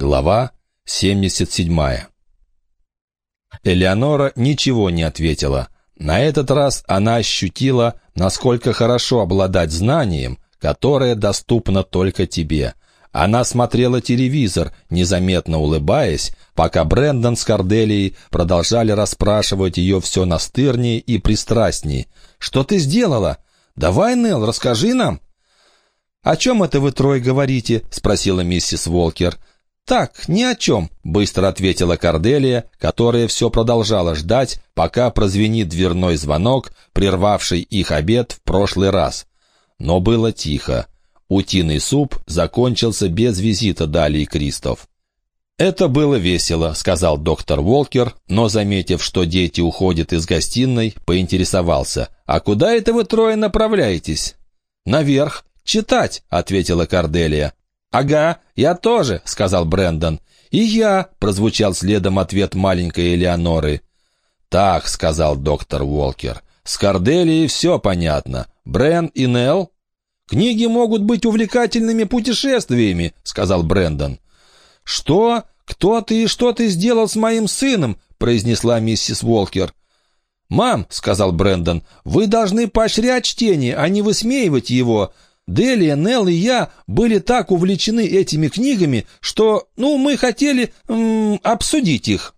Глава 77 Элеонора ничего не ответила. На этот раз она ощутила, насколько хорошо обладать знанием, которое доступно только тебе. Она смотрела телевизор, незаметно улыбаясь, пока Брэндон с Корделией продолжали расспрашивать ее все настырнее и пристрастней. «Что ты сделала? Давай, Нелл, расскажи нам!» «О чем это вы трое говорите?» — спросила миссис Волкер. «Так, ни о чем», — быстро ответила Корделия, которая все продолжала ждать, пока прозвенит дверной звонок, прервавший их обед в прошлый раз. Но было тихо. Утиный суп закончился без визита Далии Кристоф. «Это было весело», — сказал доктор Волкер, но, заметив, что дети уходят из гостиной, поинтересовался. «А куда это вы трое направляетесь?» «Наверх. Читать», — ответила Корделия. «Ага, я тоже», — сказал Брэндон. «И я», — прозвучал следом ответ маленькой Элеоноры. «Так», — сказал доктор Уолкер, — «с Корделией все понятно. Брен и Нелл?» «Книги могут быть увлекательными путешествиями», — сказал Брэндон. «Что? Кто ты и что ты сделал с моим сыном?» — произнесла миссис Уолкер. «Мам», — сказал Брэндон, — «вы должны поощрять чтение, а не высмеивать его. Делия, Нелл и я были так увлечены этими книгами, что, ну, мы хотели м -м, обсудить их».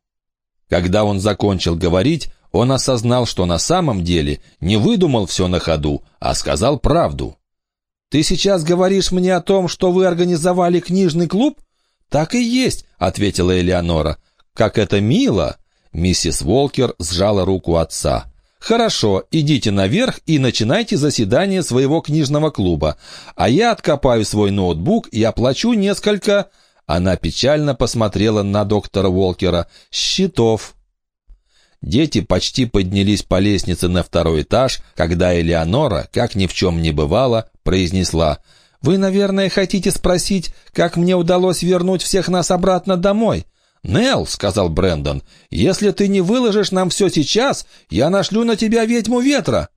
Когда он закончил говорить, он осознал, что на самом деле не выдумал все на ходу, а сказал правду. «Ты сейчас говоришь мне о том, что вы организовали книжный клуб?» «Так и есть», — ответила Элеонора. «Как это мило!» Миссис Волкер сжала руку отца. «Хорошо, идите наверх и начинайте заседание своего книжного клуба, а я откопаю свой ноутбук и оплачу несколько...» Она печально посмотрела на доктора Волкера. «Счетов». Дети почти поднялись по лестнице на второй этаж, когда Элеонора, как ни в чем не бывало, произнесла «Вы, наверное, хотите спросить, как мне удалось вернуть всех нас обратно домой?» «Нелл», — сказал Брэндон, — «если ты не выложишь нам все сейчас, я нашлю на тебя ведьму ветра».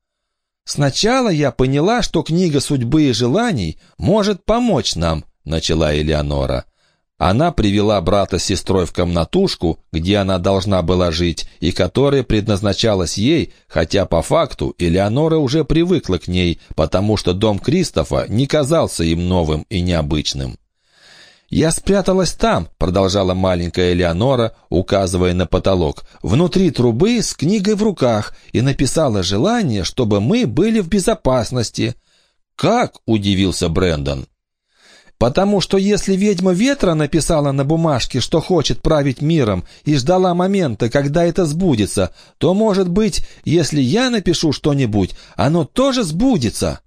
«Сначала я поняла, что книга судьбы и желаний может помочь нам», — начала Элеонора. Она привела брата с сестрой в комнатушку, где она должна была жить, и которая предназначалась ей, хотя по факту Элеонора уже привыкла к ней, потому что дом Кристофа не казался им новым и необычным. «Я спряталась там», — продолжала маленькая Элеонора, указывая на потолок, «внутри трубы с книгой в руках и написала желание, чтобы мы были в безопасности». «Как?» — удивился Брэндон. «Потому что если ведьма ветра написала на бумажке, что хочет править миром, и ждала момента, когда это сбудется, то, может быть, если я напишу что-нибудь, оно тоже сбудется».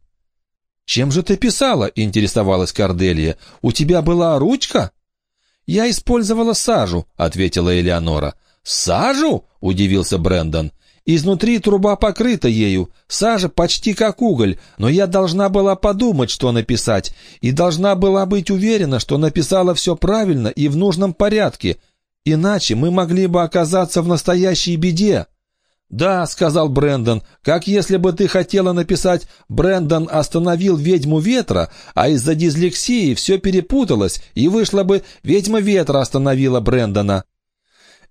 «Чем же ты писала?» — интересовалась Корделия. «У тебя была ручка?» «Я использовала сажу», — ответила Элеонора. «Сажу?» — удивился Брэндон. «Изнутри труба покрыта ею, сажа почти как уголь, но я должна была подумать, что написать, и должна была быть уверена, что написала все правильно и в нужном порядке, иначе мы могли бы оказаться в настоящей беде». «Да», — сказал Брэндон, — «как если бы ты хотела написать «Брэндон остановил ведьму ветра», а из-за дислексии все перепуталось, и вышло бы «Ведьма ветра остановила Брэндона».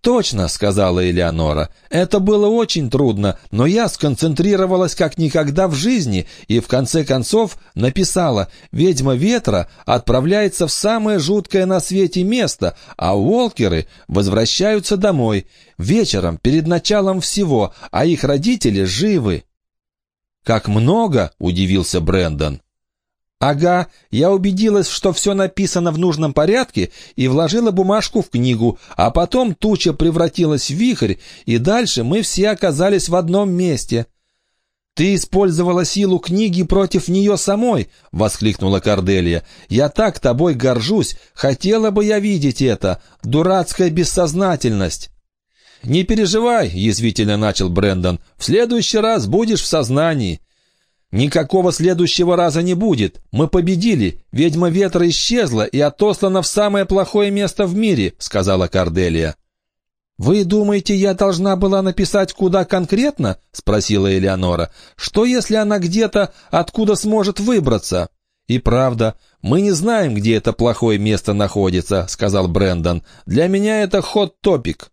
«Точно», — сказала Элеонора. «Это было очень трудно, но я сконцентрировалась как никогда в жизни и в конце концов написала «Ведьма ветра отправляется в самое жуткое на свете место, а Уолкеры возвращаются домой. Вечером, перед началом всего, а их родители живы». «Как много!» — удивился Брэндон. «Ага, я убедилась, что все написано в нужном порядке и вложила бумажку в книгу, а потом туча превратилась в вихрь, и дальше мы все оказались в одном месте». «Ты использовала силу книги против нее самой!» — воскликнула Корделия. «Я так тобой горжусь! Хотела бы я видеть это! Дурацкая бессознательность!» «Не переживай!» — язвительно начал Брэндон. «В следующий раз будешь в сознании!» «Никакого следующего раза не будет. Мы победили. Ведьма ветра исчезла и отослана в самое плохое место в мире», — сказала Корделия. «Вы думаете, я должна была написать куда конкретно?» — спросила Элеонора. «Что, если она где-то, откуда сможет выбраться?» «И правда, мы не знаем, где это плохое место находится», — сказал Брэндон. «Для меня это ход-топик».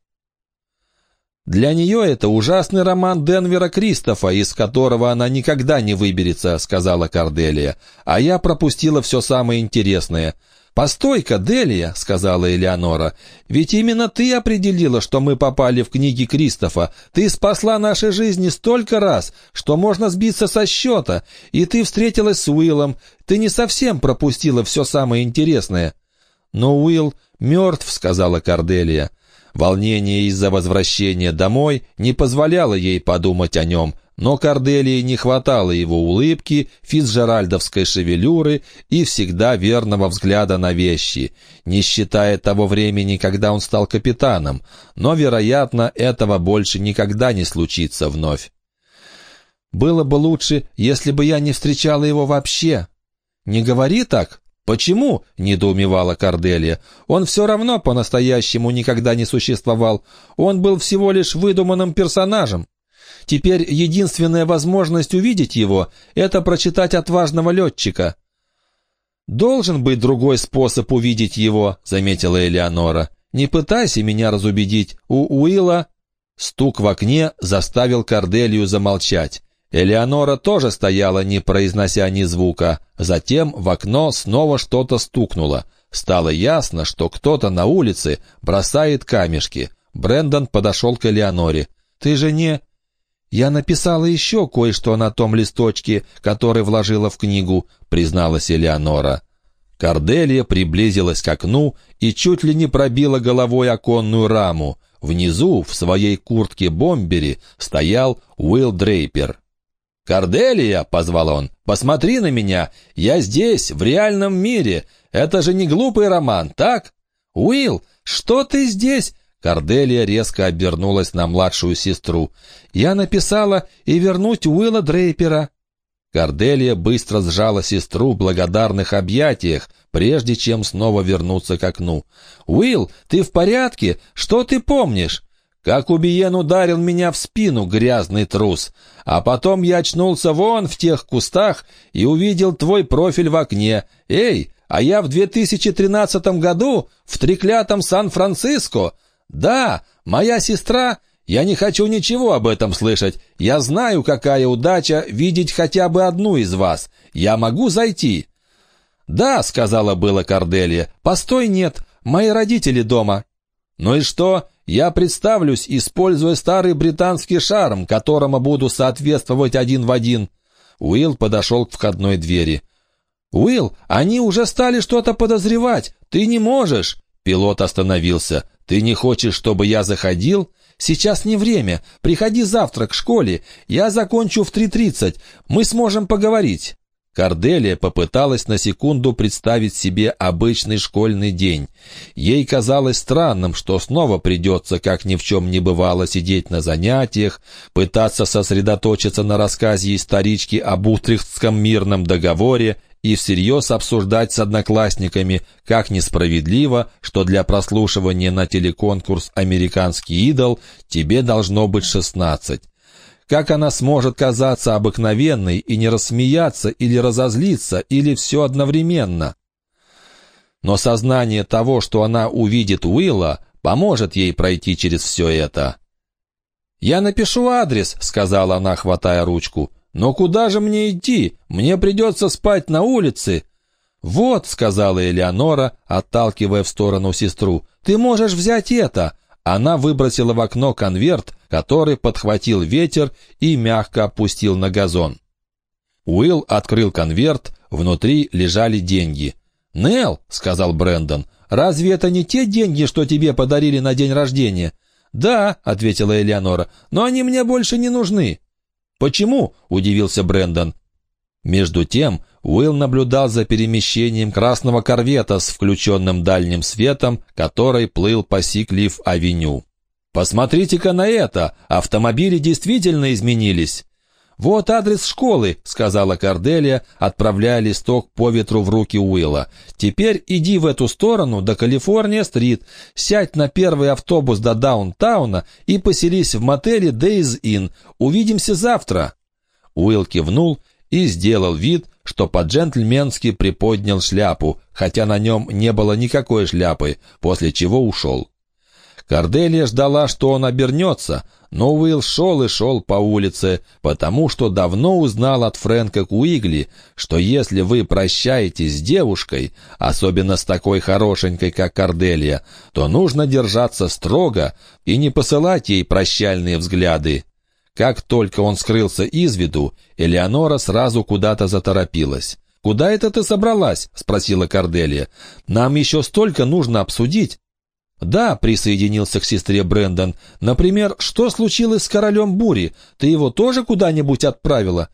«Для нее это ужасный роман Денвера Кристофа, из которого она никогда не выберется», — сказала Корделия. «А я пропустила все самое интересное. «Постой-ка, Делия», — сказала Элеонора, — «ведь именно ты определила, что мы попали в книги Кристофа. Ты спасла наши жизни столько раз, что можно сбиться со счета, и ты встретилась с Уиллом. Ты не совсем пропустила все самое интересное». «Но Уилл мертв», — сказала Корделия. Волнение из-за возвращения домой не позволяло ей подумать о нем, но Корделии не хватало его улыбки, фицджеральдовской шевелюры и всегда верного взгляда на вещи, не считая того времени, когда он стал капитаном, но, вероятно, этого больше никогда не случится вновь. «Было бы лучше, если бы я не встречала его вообще». «Не говори так», «Почему?» — недоумевала Корделия. «Он все равно по-настоящему никогда не существовал. Он был всего лишь выдуманным персонажем. Теперь единственная возможность увидеть его — это прочитать отважного летчика». «Должен быть другой способ увидеть его», — заметила Элеонора. «Не пытайся меня разубедить. У Уилла...» Стук в окне заставил Корделию замолчать. Элеонора тоже стояла, не произнося ни звука. Затем в окно снова что-то стукнуло. Стало ясно, что кто-то на улице бросает камешки. Брендон подошел к Элеоноре. «Ты же не...» «Я написала еще кое-что на том листочке, который вложила в книгу», — призналась Элеонора. Корделия приблизилась к окну и чуть ли не пробила головой оконную раму. Внизу, в своей куртке-бомбере, стоял Уилл Дрейпер. «Корделия!» — позвал он. «Посмотри на меня! Я здесь, в реальном мире! Это же не глупый роман, так?» «Уилл, что ты здесь?» Корделия резко обернулась на младшую сестру. «Я написала и вернуть Уилла Дрейпера». Корделия быстро сжала сестру в благодарных объятиях, прежде чем снова вернуться к окну. «Уилл, ты в порядке? Что ты помнишь?» Как Убиен ударил меня в спину, грязный трус. А потом я очнулся вон в тех кустах и увидел твой профиль в окне. Эй, а я в 2013 году в треклятом Сан-Франциско. Да, моя сестра... Я не хочу ничего об этом слышать. Я знаю, какая удача видеть хотя бы одну из вас. Я могу зайти?» «Да», — сказала было Корделия. «Постой, нет. Мои родители дома». «Ну и что? Я представлюсь, используя старый британский шарм, которому буду соответствовать один в один». Уилл подошел к входной двери. «Уилл, они уже стали что-то подозревать. Ты не можешь!» Пилот остановился. «Ты не хочешь, чтобы я заходил?» «Сейчас не время. Приходи завтра к школе. Я закончу в 3.30. Мы сможем поговорить». Корделия попыталась на секунду представить себе обычный школьный день. Ей казалось странным, что снова придется, как ни в чем не бывало, сидеть на занятиях, пытаться сосредоточиться на рассказе исторички об Утрехтском мирном договоре и всерьез обсуждать с одноклассниками, как несправедливо, что для прослушивания на телеконкурс «Американский идол» тебе должно быть шестнадцать. Как она сможет казаться обыкновенной и не рассмеяться или разозлиться, или все одновременно? Но сознание того, что она увидит Уилла, поможет ей пройти через все это. «Я напишу адрес», — сказала она, хватая ручку. «Но куда же мне идти? Мне придется спать на улице». «Вот», — сказала Элеонора, отталкивая в сторону сестру, — «ты можешь взять это». Она выбросила в окно конверт, который подхватил ветер и мягко опустил на газон. Уилл открыл конверт, внутри лежали деньги. «Нелл», — сказал Брэндон, — «разве это не те деньги, что тебе подарили на день рождения?» «Да», — ответила Элеонора, — «но они мне больше не нужны». «Почему?» — удивился Брэндон. Между тем Уилл наблюдал за перемещением красного корвета с включенным дальним светом, который плыл по Сиклиф-авеню. «Посмотрите-ка на это! Автомобили действительно изменились!» «Вот адрес школы», — сказала Корделия, отправляя листок по ветру в руки Уилла. «Теперь иди в эту сторону, до Калифорния-стрит, сядь на первый автобус до Даунтауна и поселись в мотеле Days Inn. Увидимся завтра». Уилл кивнул и сделал вид, что по-джентльменски приподнял шляпу, хотя на нем не было никакой шляпы, после чего ушел. Корделия ждала, что он обернется, но Уилл шел и шел по улице, потому что давно узнал от Фрэнка Куигли, что если вы прощаетесь с девушкой, особенно с такой хорошенькой, как Корделия, то нужно держаться строго и не посылать ей прощальные взгляды. Как только он скрылся из виду, Элеонора сразу куда-то заторопилась. «Куда это ты собралась?» — спросила Корделия. «Нам еще столько нужно обсудить». «Да», — присоединился к сестре Брэндон. «Например, что случилось с королем бури? Ты его тоже куда-нибудь отправила?»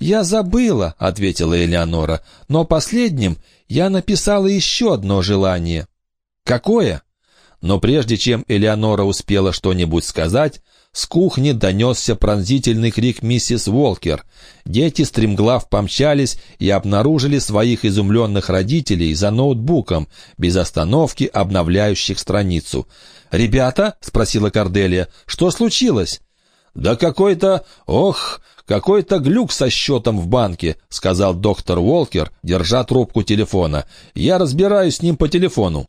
«Я забыла», — ответила Элеонора. «Но последним я написала еще одно желание». «Какое?» Но прежде чем Элеонора успела что-нибудь сказать, с кухни донесся пронзительный крик миссис Уолкер. Дети стремглав помчались и обнаружили своих изумленных родителей за ноутбуком, без остановки обновляющих страницу. «Ребята?» — спросила Корделия. «Что случилось?» «Да какой-то... Ох, какой-то глюк со счетом в банке», — сказал доктор Уолкер, держа трубку телефона. «Я разбираюсь с ним по телефону».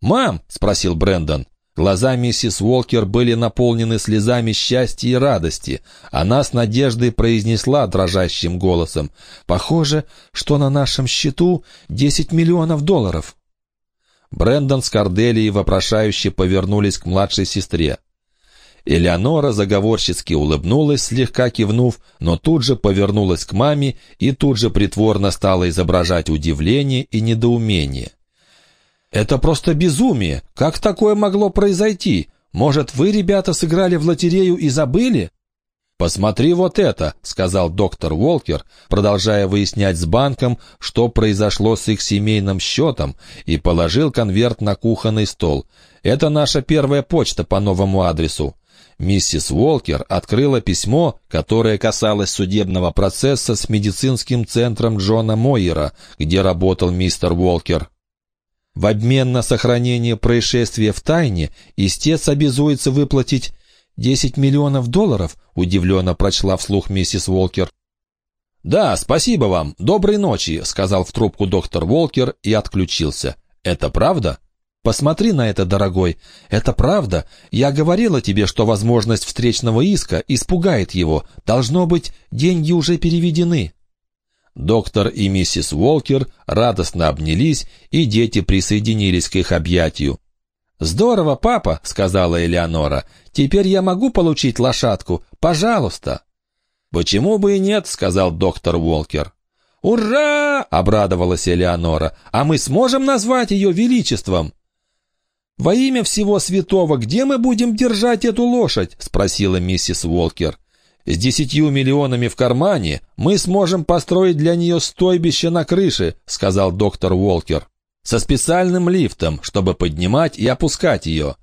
«Мам?» — спросил Брэндон. Глаза миссис Уолкер были наполнены слезами счастья и радости. Она с надеждой произнесла дрожащим голосом. «Похоже, что на нашем счету 10 миллионов долларов». Брэндон с Корделией вопрошающе повернулись к младшей сестре. Элеонора заговорчески улыбнулась, слегка кивнув, но тут же повернулась к маме и тут же притворно стала изображать удивление и недоумение. «Это просто безумие! Как такое могло произойти? Может, вы, ребята, сыграли в лотерею и забыли?» «Посмотри вот это», — сказал доктор Уолкер, продолжая выяснять с банком, что произошло с их семейным счетом, и положил конверт на кухонный стол. «Это наша первая почта по новому адресу». Миссис Уолкер открыла письмо, которое касалось судебного процесса с медицинским центром Джона Мойера, где работал мистер Уолкер. В обмен на сохранение происшествия в тайне истец обязуется выплатить 10 миллионов долларов, удивленно прочла вслух миссис Волкер. «Да, спасибо вам. Доброй ночи», — сказал в трубку доктор Волкер и отключился. «Это правда?» «Посмотри на это, дорогой. Это правда. Я говорила тебе, что возможность встречного иска испугает его. Должно быть, деньги уже переведены». Доктор и миссис Уолкер радостно обнялись, и дети присоединились к их объятию. «Здорово, папа», — сказала Элеонора. «Теперь я могу получить лошадку? Пожалуйста». «Почему бы и нет?» — сказал доктор Уолкер. «Ура!» — обрадовалась Элеонора. «А мы сможем назвать ее величеством?» «Во имя всего святого, где мы будем держать эту лошадь?» — спросила миссис Уолкер. С десятью миллионами в кармане мы сможем построить для нее стойбище на крыше», — сказал доктор Уолкер. «Со специальным лифтом, чтобы поднимать и опускать ее».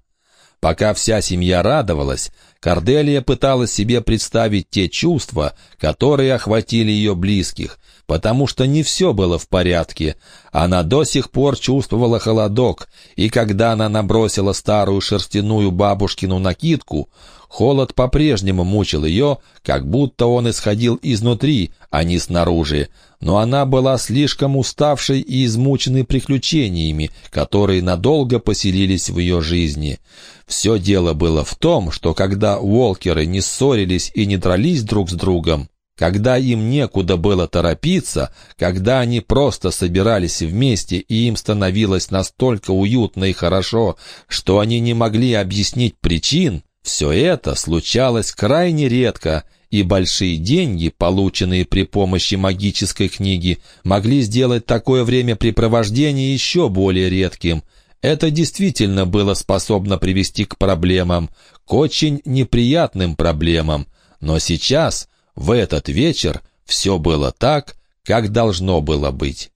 Пока вся семья радовалась, Корделия пыталась себе представить те чувства, которые охватили ее близких, потому что не все было в порядке. Она до сих пор чувствовала холодок, и когда она набросила старую шерстяную бабушкину накидку, Холод по-прежнему мучил ее, как будто он исходил изнутри, а не снаружи. Но она была слишком уставшей и измученной приключениями, которые надолго поселились в ее жизни. Все дело было в том, что когда Уолкеры не ссорились и не дрались друг с другом, когда им некуда было торопиться, когда они просто собирались вместе и им становилось настолько уютно и хорошо, что они не могли объяснить причин, все это случалось крайне редко, и большие деньги, полученные при помощи магической книги, могли сделать такое времяпрепровождение еще более редким. Это действительно было способно привести к проблемам, к очень неприятным проблемам. Но сейчас, в этот вечер, все было так, как должно было быть.